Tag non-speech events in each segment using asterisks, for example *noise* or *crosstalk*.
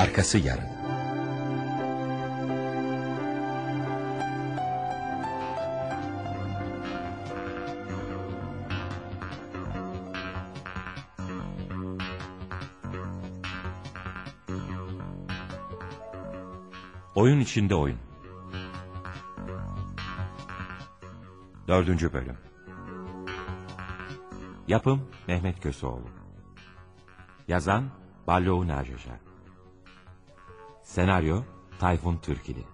Arkası yarın. Oyun içinde oyun. Dördüncü bölüm. Yapım Mehmet Köseoğlu. Yazan Ballo Najaja. Senaryo Tayfun Türkili.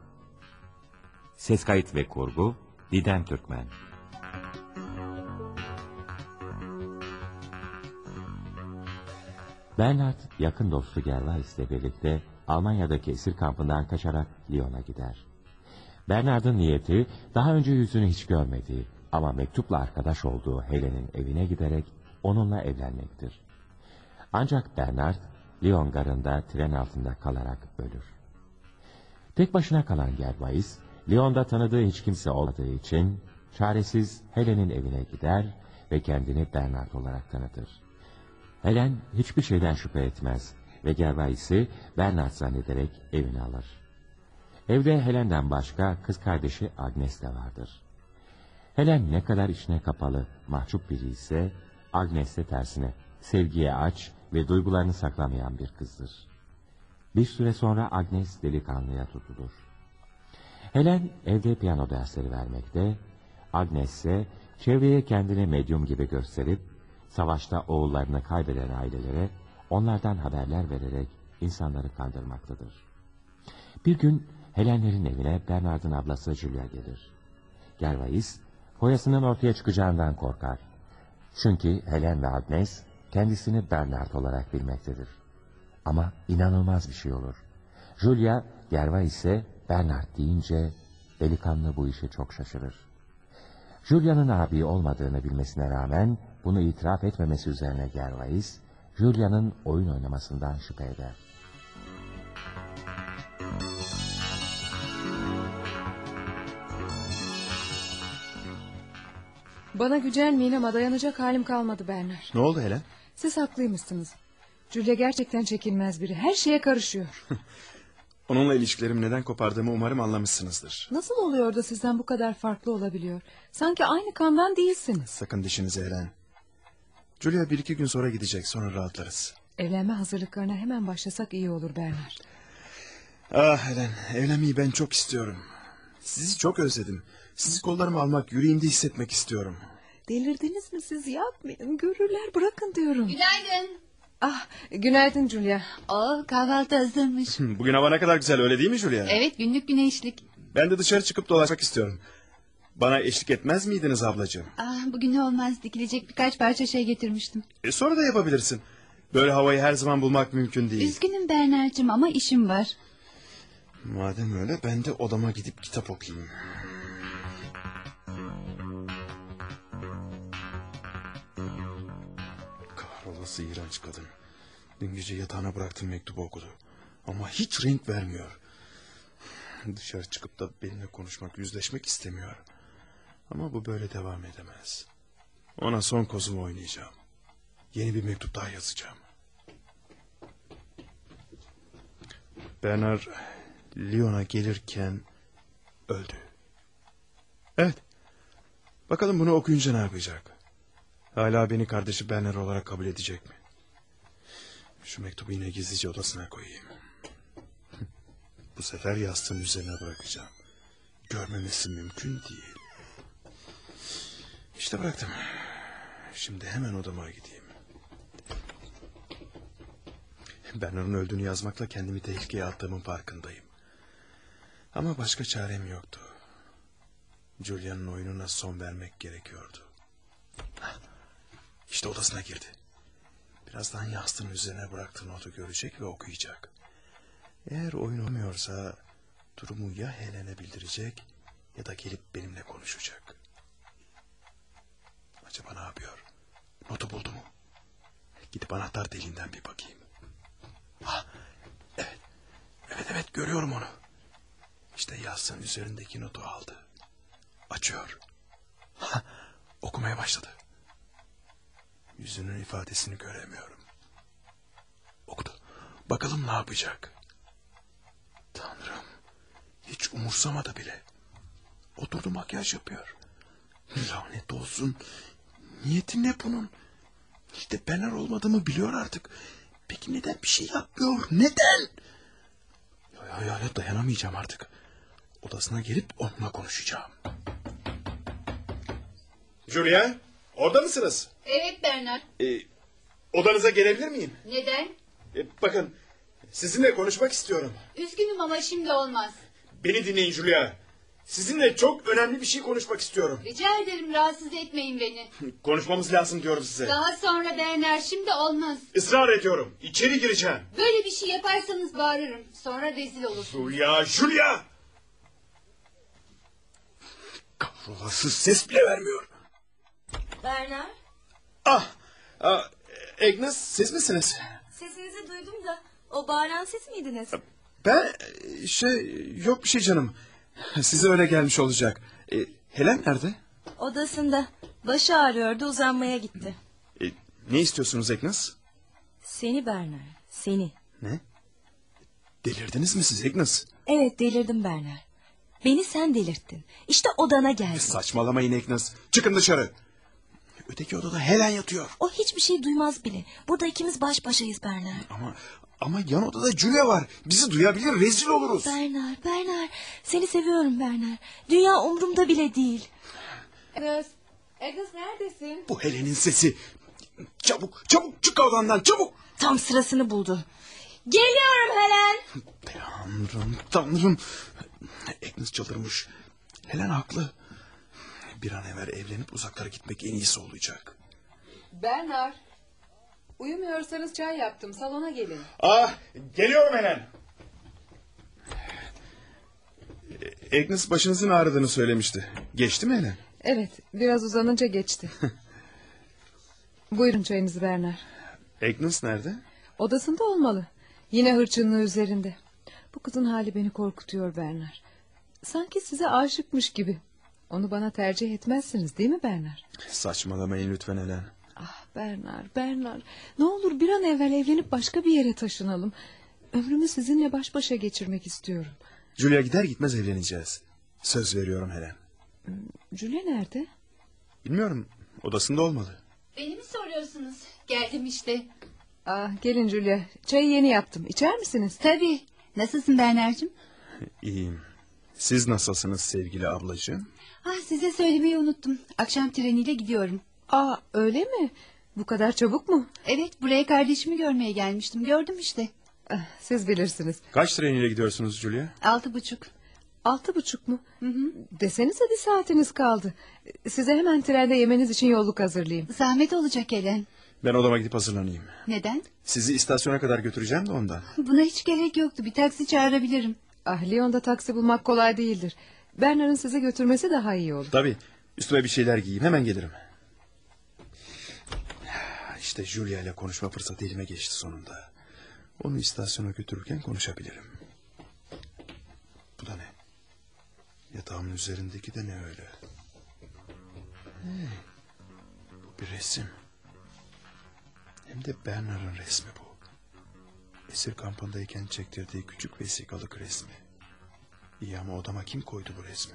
Ses kayıt ve kurgu Didem Türkmen. Bernard yakın dostu Gervais ile birlikte Almanya'daki esir kampından kaçarak Lyon'a gider. Bernard'ın niyeti daha önce yüzünü hiç görmediği ama mektupla arkadaş olduğu Helen'in evine giderek onunla evlenmektir. Ancak Bernard Lyon garında tren altında kalarak ölür. Tek başına kalan Gervais, Lyon'da tanıdığı hiç kimse olmadığı için çaresiz Helen'in evine gider ve kendini Bernard olarak tanıtır. Helen hiçbir şeyden şüphe etmez ve Gervais'i Bernard zannederek evine alır. Evde Helen'den başka kız kardeşi Agnes de vardır. Helen ne kadar içine kapalı, mahcup biri ise Agnes de tersine sevgiye aç ve duygularını saklamayan bir kızdır. Bir süre sonra Agnes delikanlıya tutulur. Helen evde piyano dersleri vermekte, Agnes ise çevreye kendini medyum gibi gösterip savaşta oğullarını kaybeden ailelere onlardan haberler vererek insanları kandırmaktadır. Bir gün Helenlerin evine Bernard'ın ablası Julia gelir. Gervais, foyasının ortaya çıkacağından korkar. Çünkü Helen ve Agnes kendisini Bernard olarak bilmektedir. Ama inanılmaz bir şey olur. Julia, Gervais'e Bernard deyince delikanlı bu işe çok şaşırır. Julia'nın abi olmadığını bilmesine rağmen bunu itiraf etmemesi üzerine Gervais, Julia'nın oyun oynamasından şüphe eder. Bana gücenmeyin ama dayanacak halim kalmadı Bernard. Ne oldu Helen? Siz haklıymışsınız. Julia gerçekten çekilmez biri. Her şeye karışıyor. *laughs* Onunla ilişkilerimi neden kopardığımı umarım anlamışsınızdır. Nasıl oluyor da sizden bu kadar farklı olabiliyor? Sanki aynı kandan değilsiniz. Sakın dişinizi Helen. Julia bir iki gün sonra gidecek sonra rahatlarız. Evlenme hazırlıklarına hemen başlasak iyi olur Bernard. *laughs* Ah Helen evlenmeyi ben çok istiyorum. Sizi çok özledim. Sizi kollarıma almak yüreğimde hissetmek istiyorum. Delirdiniz mi siz yapmayın görürler bırakın diyorum. Günaydın. Ah günaydın Julia. Oh kahvaltı hazırmış. Bugün hava ne kadar güzel öyle değil mi Julia? evet günlük güneşlik. Ben de dışarı çıkıp dolaşmak istiyorum. Bana eşlik etmez miydiniz ablacığım? Ah, bugün olmaz dikilecek birkaç parça şey getirmiştim. E, sonra da yapabilirsin. Böyle havayı her zaman bulmak mümkün değil. Üzgünüm Bernard'cığım ama işim var. Madem öyle ben de odama gidip kitap okuyayım. Kahrolası iğrenç kadın. Dün gece yatağına bıraktığım mektubu okudu. Ama hiç renk vermiyor. Dışarı çıkıp da benimle konuşmak, yüzleşmek istemiyor. Ama bu böyle devam edemez. Ona son kozumu oynayacağım. Yeni bir mektup daha yazacağım. Bernard Lyon'a gelirken öldü. Evet. Bakalım bunu okuyunca ne yapacak? Hala beni kardeşi Bernard olarak kabul edecek mi? Şu mektubu yine gizlice odasına koyayım. Bu sefer yastığın üzerine bırakacağım. Görmemesi mümkün değil. İşte bıraktım. Şimdi hemen odama gideyim. Bernard'ın öldüğünü yazmakla kendimi tehlikeye attığımın farkındayım. Ama başka çarem yoktu. Julia'nın oyununa son vermek gerekiyordu. İşte odasına girdi. Birazdan yastığın üzerine bıraktığı notu görecek ve okuyacak. Eğer oyun olmuyorsa durumu ya Helen'e bildirecek ya da gelip benimle konuşacak. Acaba ne yapıyor? Notu buldu mu? Gidip anahtar deliğinden bir bakayım. Ha, evet. Evet evet görüyorum onu. İşte yastığın üzerindeki notu aldı. Açıyor. Ha, okumaya başladı. Yüzünün ifadesini göremiyorum. Okudu. Bakalım ne yapacak? Hiç umursamadı bile. Oturdu makyaj yapıyor. Lanet olsun. Niyeti ne bunun? İşte Bener olmadığımı biliyor artık. Peki neden bir şey yapmıyor? Neden? Ya, ya, ya, ya dayanamayacağım artık. Odasına gelip onunla konuşacağım. Julia, orada mısınız? Evet Bernard. Ee, odanıza gelebilir miyim? Neden? Ee, bakın, sizinle konuşmak istiyorum. Üzgünüm ama şimdi olmaz. Beni dinleyin Julia. Sizinle çok önemli bir şey konuşmak istiyorum. Rica ederim rahatsız etmeyin beni. *laughs* Konuşmamız lazım diyorum size. Daha sonra Bernard şimdi olmaz. Israr ediyorum. İçeri gireceğim. Böyle bir şey yaparsanız bağırırım. Sonra rezil olursun. Julia, Julia! Kahrolası ses bile vermiyor. Bernard, Ah, ah Agnes siz misiniz? sesinizi duydum da o bağıran siz miydiniz? Ben şey yok bir şey canım. Size öyle gelmiş olacak. E, Helen nerede? Odasında. Başı ağrıyordu uzanmaya gitti. E, ne istiyorsunuz Agnes? Seni Bernard, seni. Ne? Delirdiniz mi siz Agnes? Evet delirdim Bernard. Beni sen delirttin. İşte odana geldim. Saçmalamayın Agnes. Çıkın dışarı. Öteki odada Helen yatıyor. O hiçbir şey duymaz bile. Burada ikimiz baş başayız Bernard. Ama ama yan odada Julia var. Bizi duyabilir rezil oluruz. Bernard, Bernard. Seni seviyorum Bernard. Dünya umurumda bile değil. Agnes, Agnes neredesin? Bu Helen'in sesi. Çabuk çabuk çık odandan çabuk. Tam sırasını buldu. Geliyorum Helen. Tanrım tanrım. Agnes çıldırmış. Helen haklı. Bir an evvel evlenip uzaklara gitmek en iyisi olacak. Bernard. Uyumuyorsanız çay yaptım. Salona gelin. Ah geliyorum Helen. Agnes başınızın ağrıdığını söylemişti. Geçti mi Helen? Evet, biraz uzanınca geçti. *laughs* Buyurun çayınızı Bernard. Agnes nerede? Odasında olmalı. Yine hırçınlığı üzerinde. Bu kızın hali beni korkutuyor Bernard. Sanki size aşıkmış gibi. Onu bana tercih etmezsiniz değil mi Bernard? Saçmalamayın lütfen Helen. Ah Bernard, Bernard. Ne olur bir an evvel evlenip başka bir yere taşınalım. Ömrümü sizinle baş başa geçirmek istiyorum. Julia gider gitmez evleneceğiz. Söz veriyorum Helen. Julia nerede? Bilmiyorum odasında olmalı. Beni mi soruyorsunuz? Geldim işte. Ah, gelin Julia. Çayı yeni yaptım. İçer misiniz? Tabii. Nasılsın Bernard'cığım? İyiyim. Siz nasılsınız sevgili ablacığım? Ah, size söylemeyi unuttum. Akşam treniyle gidiyorum. Aa, öyle mi? Bu kadar çabuk mu? Evet buraya kardeşimi görmeye gelmiştim. Gördüm işte. Ah, siz bilirsiniz. Kaç treniyle gidiyorsunuz Julia? Altı buçuk. Altı buçuk mu? Desenize bir saatiniz kaldı. Size hemen trende yemeniz için yolluk hazırlayayım. Zahmet olacak Helen. Ben odama gidip hazırlanayım. Neden? Sizi istasyona kadar götüreceğim de ondan. Buna hiç gerek yoktu. Bir taksi çağırabilirim. Ah, Lyon'da taksi bulmak kolay değildir. Bernard'ın sizi götürmesi daha iyi olur. Tabii. Üstüme bir şeyler giyeyim hemen gelirim. İşte Julia ile konuşma fırsatı elime geçti sonunda. Onu istasyona götürürken konuşabilirim. Bu da ne? Yatağımın üzerindeki de ne öyle? Hey, bu bir resim. Hem de Bernard'ın resmi bu. Esir kampındayken çektirdiği küçük vesikalık resmi. İyi ama odama kim koydu bu resmi?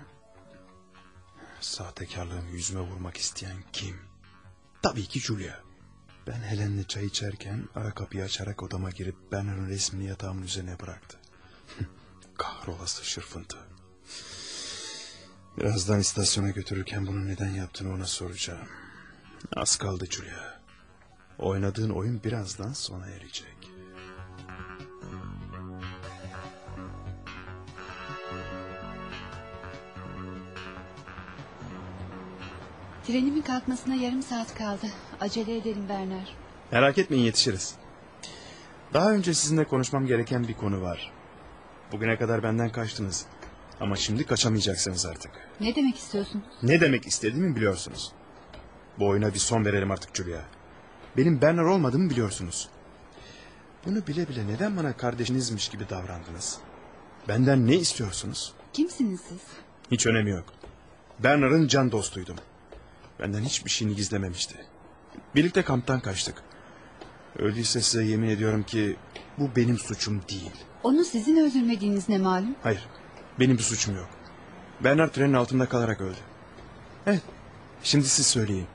Sahtekarlığımı yüzüme vurmak isteyen kim? Tabii ki Julia. Ben Helen'le çay içerken ara kapıyı açarak odama girip Bernard'ın resmini yatağımın üzerine bıraktı. *laughs* Kahrolası şırfıntı. Birazdan istasyona götürürken bunu neden yaptığını ona soracağım. Az kaldı Julia. Oynadığın oyun birazdan sona erecek. Trenimin kalkmasına yarım saat kaldı. Acele edelim Bernard. Merak etmeyin yetişiriz. Daha önce sizinle konuşmam gereken bir konu var. Bugüne kadar benden kaçtınız. Ama şimdi kaçamayacaksınız artık. Ne demek istiyorsun? Ne demek istediğimi biliyorsunuz. Bu oyuna bir son verelim artık Julia. Benim Bernard olmadığımı biliyorsunuz. Bunu bile bile neden bana kardeşinizmiş gibi davrandınız? Benden ne istiyorsunuz? Kimsiniz siz? Hiç önemi yok. Bernard'ın can dostuydum. Benden hiçbir şeyini gizlememişti. Birlikte kamptan kaçtık. Öyleyse size yemin ediyorum ki bu benim suçum değil. Onu sizin öldürmediğiniz ne malum? Hayır. Benim bir suçum yok. Bernard trenin altında kalarak öldü. Evet. Şimdi siz söyleyin.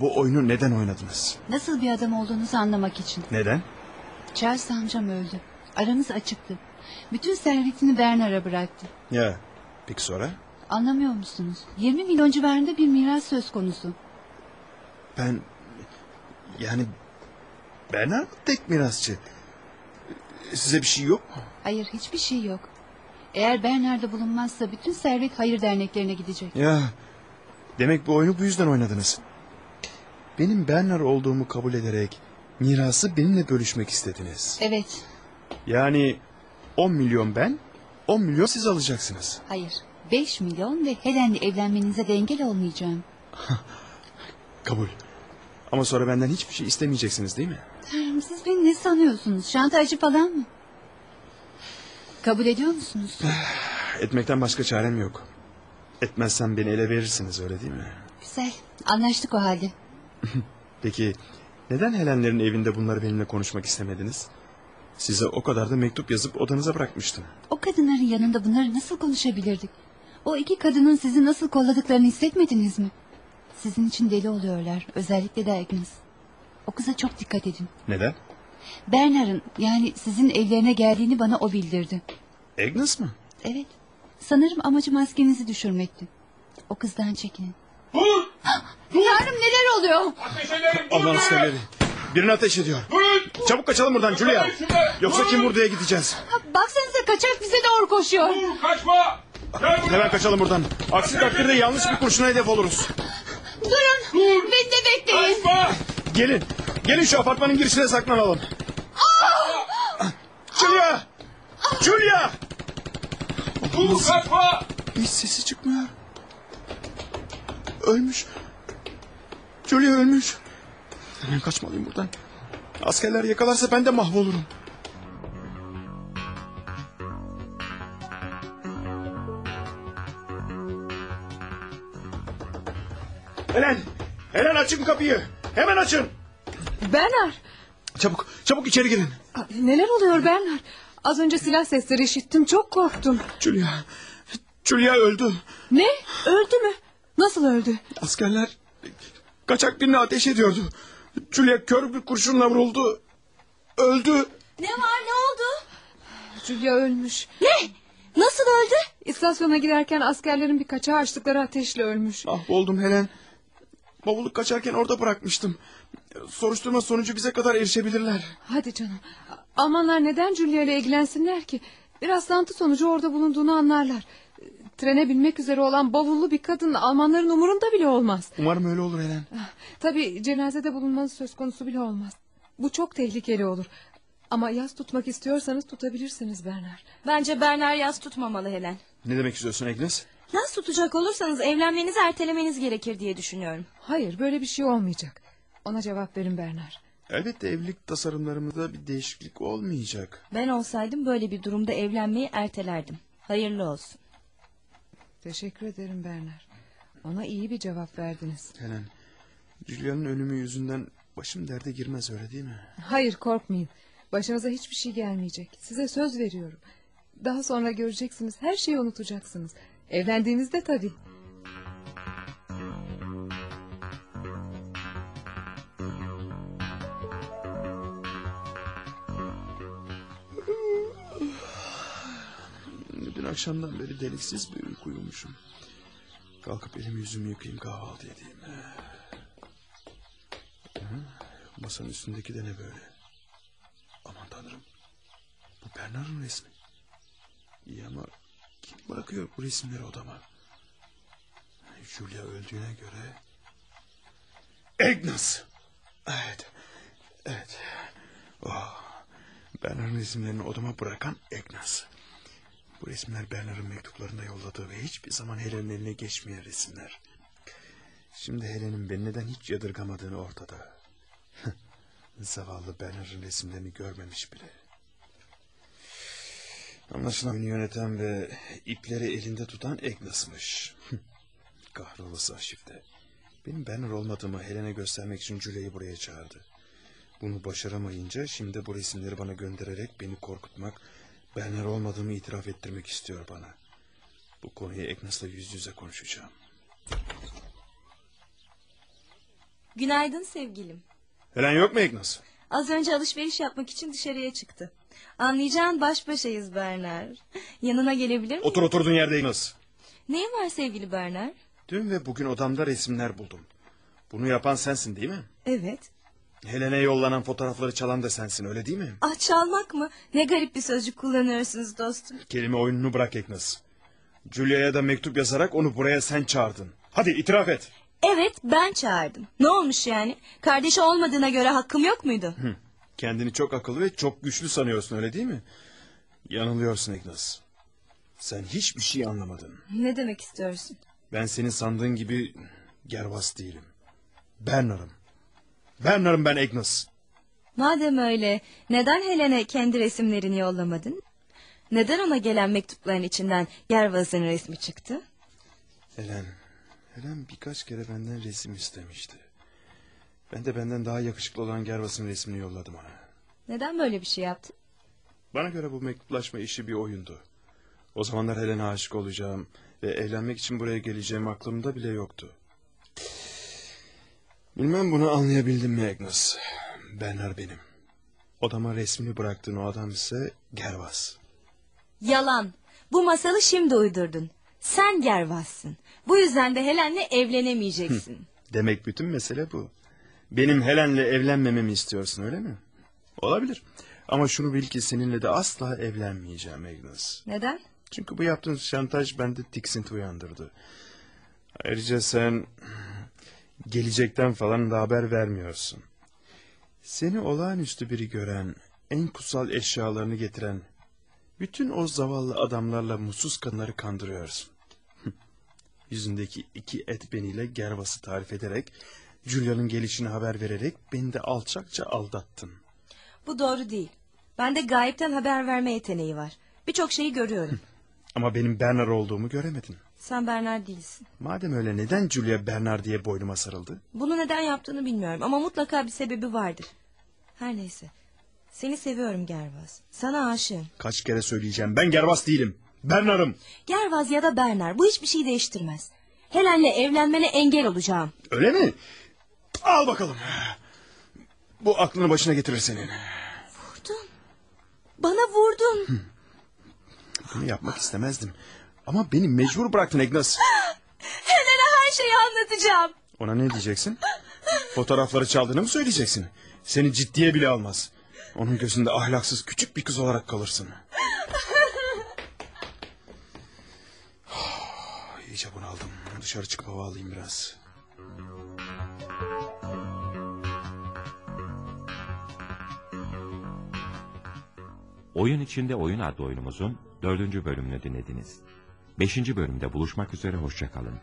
Bu oyunu neden oynadınız? Nasıl bir adam olduğunuzu anlamak için. Neden? Charles amcam öldü. Aramız açıktı. Bütün servetini Bernard'a bıraktı. Ya peki sonra? Anlamıyor musunuz? 20 milyon civarında bir miras söz konusu. Ben yani Bernard tek mirasçı. Size bir şey yok mu? Hayır hiçbir şey yok. Eğer Bernard'da bulunmazsa bütün servet hayır derneklerine gidecek. Ya demek bu oyunu bu yüzden oynadınız. Benim Bernard olduğumu kabul ederek mirası benimle bölüşmek istediniz. Evet. Yani 10 milyon ben, 10 milyon siz alacaksınız. Hayır. 5 milyon ve Helen'le evlenmenize de engel olmayacağım. *laughs* Kabul. Ama sonra benden hiçbir şey istemeyeceksiniz değil mi? Tanrım siz beni ne sanıyorsunuz? Şantajcı falan mı? Kabul ediyor musunuz? *sighs* Etmekten başka çarem yok. Etmezsem beni ele verirsiniz öyle değil mi? Güzel. Anlaştık o halde. *laughs* Peki neden Helenlerin evinde bunları benimle konuşmak istemediniz? Size o kadar da mektup yazıp odanıza bırakmıştım. O kadınların yanında bunları nasıl konuşabilirdik? O iki kadının sizi nasıl kolladıklarını hissetmediniz mi? Sizin için deli oluyorlar. Özellikle de Agnes. O kıza çok dikkat edin. Neden? Bernard'ın yani sizin evlerine geldiğini bana o bildirdi. Agnes mı? Evet. Sanırım amacı maskenizi düşürmekti. O kızdan çekinin. Dur! Dur! Tanrım neler oluyor? Ateş ederim! Allah'ın askerleri. Birini ateş ediyor. Dur! Çabuk kaçalım buradan Julia. Yoksa kim vurduya gideceğiz? Baksanıza kaçak bize doğru koşuyor. Dur! Kaçma! Hemen kaçalım buradan. Aksi takdirde yanlış bir kurşuna hedef oluruz. Durun. Dur! Beni de bekleyin. Kaçma! Gelin. Gelin şu apartmanın girişine saklanalım. Julia! Julia! Dur! Kaçma! Hiç sesi çıkmıyor. Ölmüş. Julia ölmüş. Hemen kaçmalıyım buradan. Askerler yakalarsa ben de mahvolurum. Açın kapıyı. Hemen açın. Bernard. Çabuk, çabuk içeri girin. Neler oluyor Bernard? Az önce silah sesleri işittim çok korktum. Julia, Julia öldü. Ne? Öldü mü? Nasıl öldü? Askerler kaçak birini ateş ediyordu. Julia kör bir kurşunla vuruldu. Öldü. Ne var ne oldu? Julia ölmüş. Ne? Nasıl öldü? İstasyona giderken askerlerin bir kaçağı açtıkları ateşle ölmüş. Ah oldum Helen. Bavulu kaçarken orada bırakmıştım. Soruşturma sonucu bize kadar erişebilirler. Hadi canım. Almanlar neden Julia ile ilgilensinler ki? Bir rastlantı sonucu orada bulunduğunu anlarlar. Trene binmek üzere olan bavullu bir kadın Almanların umurunda bile olmaz. Umarım öyle olur Helen. Tabii cenazede bulunmanız söz konusu bile olmaz. Bu çok tehlikeli olur. Ama yaz tutmak istiyorsanız tutabilirsiniz Bernard. Bence Bernard yaz tutmamalı Helen. Ne demek istiyorsun Agnes? Yaz tutacak olursanız evlenmenizi ertelemeniz gerekir diye düşünüyorum. Hayır böyle bir şey olmayacak. Ona cevap verin Bernard. Elbette evlilik tasarımlarımızda bir değişiklik olmayacak. Ben olsaydım böyle bir durumda evlenmeyi ertelerdim. Hayırlı olsun. Teşekkür ederim Bernard. Ona iyi bir cevap verdiniz. Helen, Julia'nın ölümü yüzünden başım derde girmez öyle değil mi? Hayır korkmayın. Başınıza hiçbir şey gelmeyecek. Size söz veriyorum. Daha sonra göreceksiniz. Her şeyi unutacaksınız. Evlendiğinizde tabii. Dün akşamdan beri deliksiz bir uyku uyumuşum. Kalkıp elimi yüzümü yıkayayım kahvaltı edeyim. Hı? Masanın üstündeki de ne böyle? Aman tanrım. Bu Bernard'ın resmi. Bırakıyor bu resimleri odama? Julia öldüğüne göre... Agnes! Evet. Evet. Oh, Bernard'ın resimlerini odama bırakan Agnes. Bu resimler Bernard'ın mektuplarında yolladığı ve hiçbir zaman Helen'in eline geçmeyen resimler. Şimdi Helen'in beni neden hiç yadırgamadığını ortada. *laughs* Zavallı Bernard'ın resimlerini görmemiş bile. Anlaşılan yöneten ve ipleri elinde tutan Agnes'mış. *laughs* Kahrolası aşifte. Benim Bernard olmadığımı Helen'e göstermek için Julia'yı buraya çağırdı. Bunu başaramayınca şimdi bu resimleri bana göndererek beni korkutmak, Bernard olmadığımı itiraf ettirmek istiyor bana. Bu konuyu Agnes'la yüz yüze konuşacağım. Günaydın sevgilim. Helen yok mu Agnes? Az önce alışveriş yapmak için dışarıya çıktı. Anlayacağın baş başayız Bernard. Yanına gelebilir miyim? Otur oturduğun yerde Agnes. Neyin var sevgili Bernard? Dün ve bugün odamda resimler buldum. Bunu yapan sensin değil mi? Evet. Helen'e yollanan fotoğrafları çalan da sensin öyle değil mi? Ah çalmak mı? Ne garip bir sözcük kullanıyorsunuz dostum. Kelime oyununu bırak Agnes. Julia'ya da mektup yazarak onu buraya sen çağırdın. Hadi itiraf et. Evet ben çağırdım. Ne olmuş yani? Kardeşi olmadığına göre hakkım yok muydu? Hı. Kendini çok akıllı ve çok güçlü sanıyorsun öyle değil mi? Yanılıyorsun Agnes. Sen hiçbir şey anlamadın. Ne demek istiyorsun? Ben senin sandığın gibi gervas değilim. Bernard'ım. Bernard'ım ben Agnes. Madem öyle neden Helen'e kendi resimlerini yollamadın? Neden ona gelen mektupların içinden Gervaz'ın resmi çıktı? Helen, Helen birkaç kere benden resim istemişti. Ben de benden daha yakışıklı olan Gervas'ın resmini yolladım ona. Neden böyle bir şey yaptın? Bana göre bu mektuplaşma işi bir oyundu. O zamanlar Helen'e aşık olacağım ve evlenmek için buraya geleceğim aklımda bile yoktu. Bilmem bunu anlayabildim mi Agnes? Bernard benim. Odama resmini bıraktığın o adam ise Gervas. Yalan. Bu masalı şimdi uydurdun. Sen Gervaz'sın. Bu yüzden de Helen'le evlenemeyeceksin. Demek bütün mesele bu. Benim Helen'le evlenmememi istiyorsun öyle mi? Olabilir. Ama şunu bil ki seninle de asla evlenmeyeceğim Agnes. Neden? Çünkü bu yaptığın şantaj bende tiksinti uyandırdı. Ayrıca sen gelecekten falan da haber vermiyorsun. Seni olağanüstü biri gören, en kutsal eşyalarını getiren, bütün o zavallı adamlarla mutsuz kadınları kandırıyorsun. *laughs* Yüzündeki iki et beniyle Gervas'ı tarif ederek, Julia'nın gelişini haber vererek beni de alçakça aldattın. Bu doğru değil. Bende gayipten haber verme yeteneği var. Birçok şeyi görüyorum. *laughs* Ama benim Bernard olduğumu göremedin. Sen Bernard değilsin. Madem öyle neden Julia Bernard diye boynuma sarıldı? Bunu neden yaptığını bilmiyorum ama mutlaka bir sebebi vardır. Her neyse. Seni seviyorum Gervaz. Sana aşığım. Kaç kere söyleyeceğim ben Gervas değilim. Bernard'ım. Gervaz ya da Bernard bu hiçbir şey değiştirmez. Helen'le evlenmene engel olacağım. Öyle mi? Al bakalım. Bu aklını başına getirir senin. Vurdun. Bana vurdun. Bunu yapmak istemezdim. Ama beni mecbur bıraktın Agnes. *gasps* Helen'e her şeyi anlatacağım. Ona ne diyeceksin? Fotoğrafları çaldığını mı söyleyeceksin? Seni ciddiye bile almaz. Onun gözünde ahlaksız küçük bir kız olarak kalırsın. *sighs* *sighs* İyice bunaldım. Dışarı çıkıp hava alayım biraz. Oyun içinde Oyun adlı oyunumuzun dördüncü bölümünü dinlediniz. Beşinci bölümde buluşmak üzere hoşçakalın.